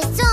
it's